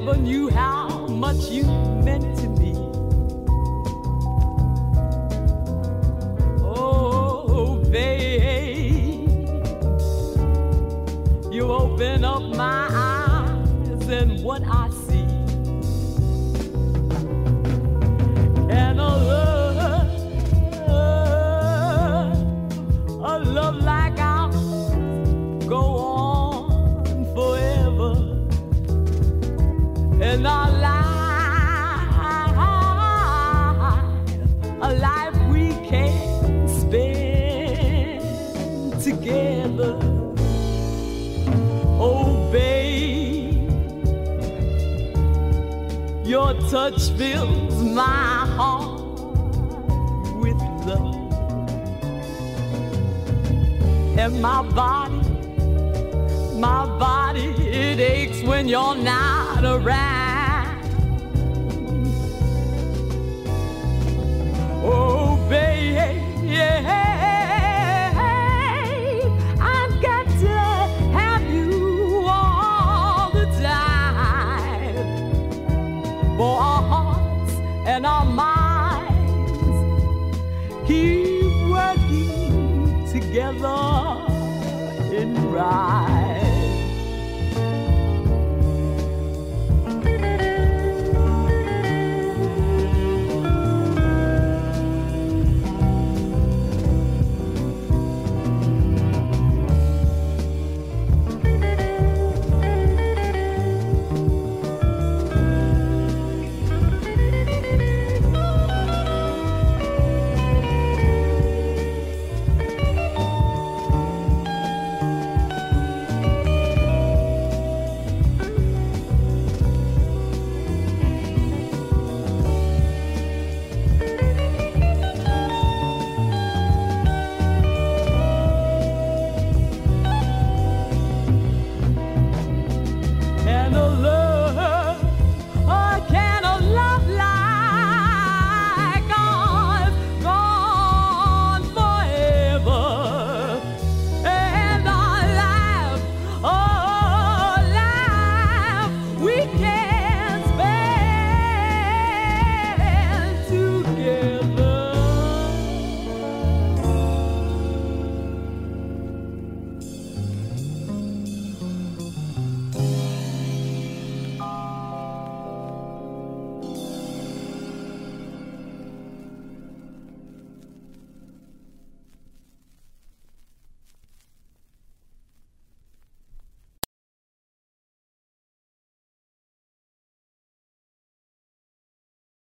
never knew how much you meant to me. Oh, babe, you open up my eyes and what I see. And our life, a life we can spend together. Oh, babe, your touch fills my heart with love, and my body, my body, it aches when you're not around. together in right.